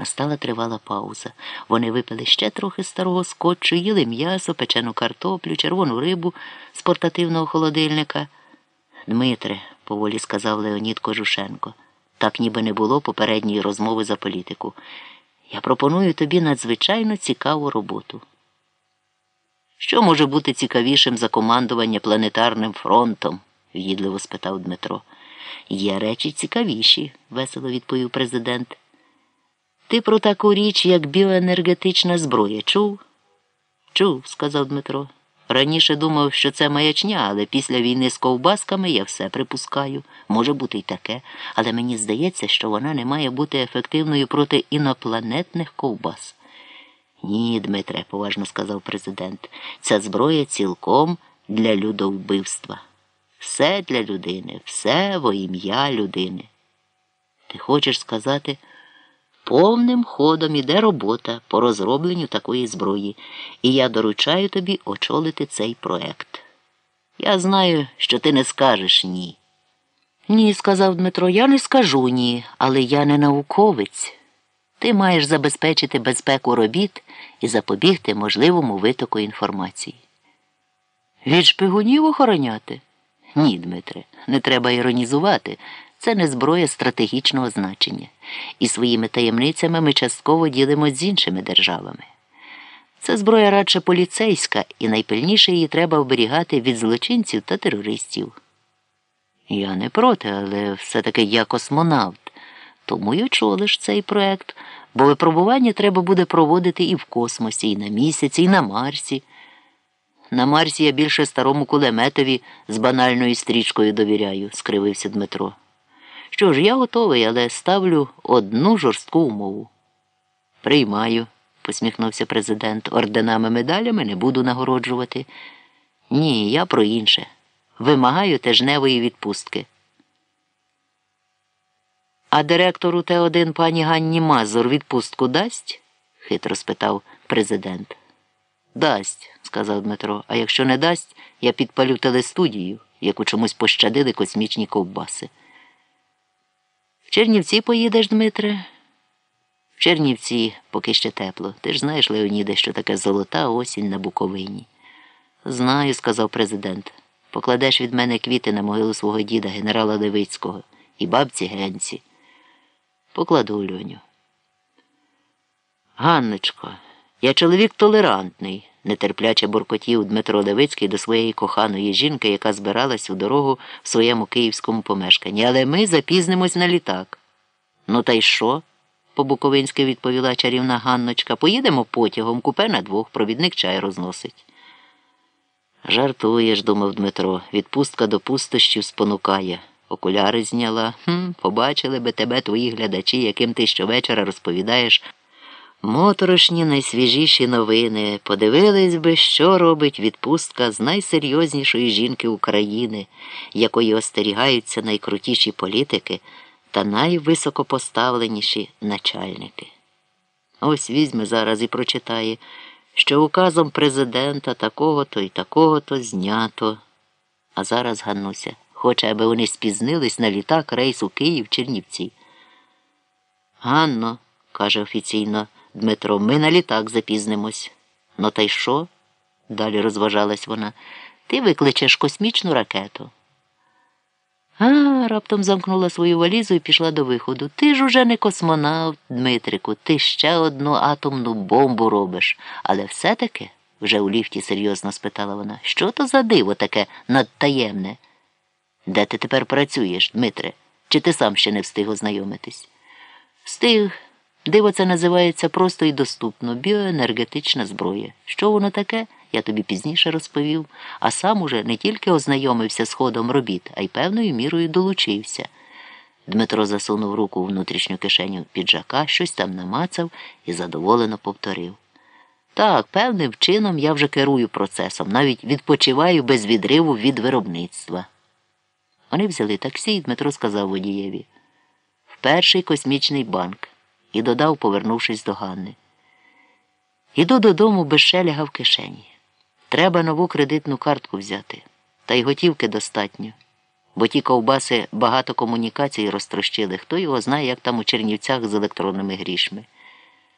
Настала тривала пауза. Вони випили ще трохи старого скотчу, їли м'ясо, печену картоплю, червону рибу з портативного холодильника. Дмитре, поволі сказав Леонід Кожушенко, так ніби не було попередньої розмови за політику. Я пропоную тобі надзвичайно цікаву роботу. Що може бути цікавішим за командування планетарним фронтом? в'їдливо спитав Дмитро. Є речі цікавіші, весело відповів президент. Ти про таку річ, як біоенергетична зброя, чув? Чув, сказав Дмитро. Раніше думав, що це маячня, але після війни з ковбасками я все припускаю. Може бути й таке, але мені здається, що вона не має бути ефективною проти інопланетних ковбас. Ні, Дмитре, поважно сказав президент, ця зброя цілком для людовбивства. Все для людини, все во ім'я людини. Ти хочеш сказати, повним ходом іде робота по розробленню такої зброї, і я доручаю тобі очолити цей проект. Я знаю, що ти не скажеш ні. Ні, сказав Дмитро, я не скажу ні, але я не науковець. Ти маєш забезпечити безпеку робіт і запобігти можливому витоку інформації. Від шпигунів охороняти? Ні, Дмитре, не треба іронізувати. Це не зброя стратегічного значення, і своїми таємницями ми частково ділимося з іншими державами. Це зброя радше поліцейська, і найпильніше її треба оберігати від злочинців та терористів. Я не проти, але все-таки я космонавт, тому й очолиш цей проект, бо випробування треба буде проводити і в космосі, і на місяці, і на Марсі. На Марсі я більше старому кулеметові з банальною стрічкою довіряю, скривився Дмитро. Що ж, я готовий, але ставлю одну жорстку умову. Приймаю, посміхнувся президент. Орденами медалями не буду нагороджувати. Ні, я про інше. Вимагаю тижневої відпустки. А директору Т1 пані Ганні Мазур відпустку дасть? хитро спитав президент. Дасть, сказав Дмитро, а якщо не дасть, я підпалю телестудію, яку чомусь пощадили космічні ковбаси. В Чернівці поїдеш, Дмитре? В Чернівці поки ще тепло. Ти ж знаєш, Леоніде, що таке золота осінь на Буковині. Знаю, сказав президент. Покладеш від мене квіти на могилу свого діда, генерала Левицького, і бабці Генці. Покладу Льоню. Ганночко, я чоловік толерантний, нетерпляче буркотів Дмитро Левицький до своєї коханої жінки, яка збиралась у дорогу в своєму київському помешканні. Але ми запізнимось на літак. Ну, та й що? по-буковинськи відповіла чарівна Ганночка. Поїдемо потягом, купе на двох, провідник чай розносить. Жартуєш, думав Дмитро, відпустка до пустощів спонукає. Окуляри зняла. Хм, Побачили би тебе твої глядачі, яким ти щовечора розповідаєш. Моторошні найсвіжіші новини. Подивились би, що робить відпустка з найсерйознішої жінки України, якої остерігаються найкрутіші політики та найвисокопоставленіші начальники. Ось візьме зараз і прочитає, що указом президента такого-то і такого-то знято. А зараз Ганнуся хоче, аби вони спізнились на літак рейсу Київ Чернівці. Ганно, каже офіційно Дмитро, ми на літак запізнимось. Ну та й що? Далі розважалась вона. Ти викличеш космічну ракету. А, раптом замкнула свою валізу і пішла до виходу. Ти ж уже не космонавт, Дмитрику, ти ще одну атомну бомбу робиш. Але все-таки, вже у ліфті серйозно спитала вона, що то за диво таке надтаємне? Де ти тепер працюєш, Дмитре? Чи ти сам ще не встиг ознайомитись? Встиг. Диво це називається просто і доступно біоенергетична зброя. Що воно таке? Я тобі пізніше розповів, а сам уже не тільки ознайомився з ходом робіт, а й певною мірою долучився. Дмитро засунув руку у внутрішню кишеню піджака, щось там намацав і задоволено повторив. Так, певним чином я вже керую процесом, навіть відпочиваю без відриву від виробництва. Вони взяли таксі, і Дмитро сказав водієві в перший космічний банк і додав, повернувшись до Ганни. Іду додому без шеляга в кишені. Треба нову кредитну картку взяти, та й готівки достатньо. Бо ті ковбаси багато комунікацій розтрощили, хто його знає, як там у Чернівцях з електронними грішми.